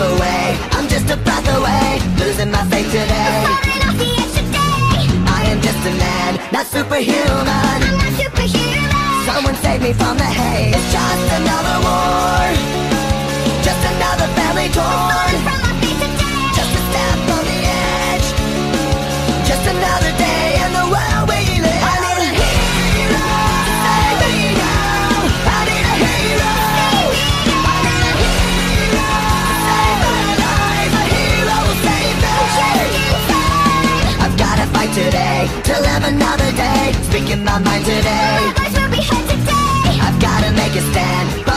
away. I'm just a breath away Losing my faith today. Falling off the edge today. I am just a man, not superhuman. I'm not superhuman. Someone save me from the hate It's just another war. Just another family tour. Today to live another day. Speaking my mind today. My voice will be heard today. I've gotta make a stand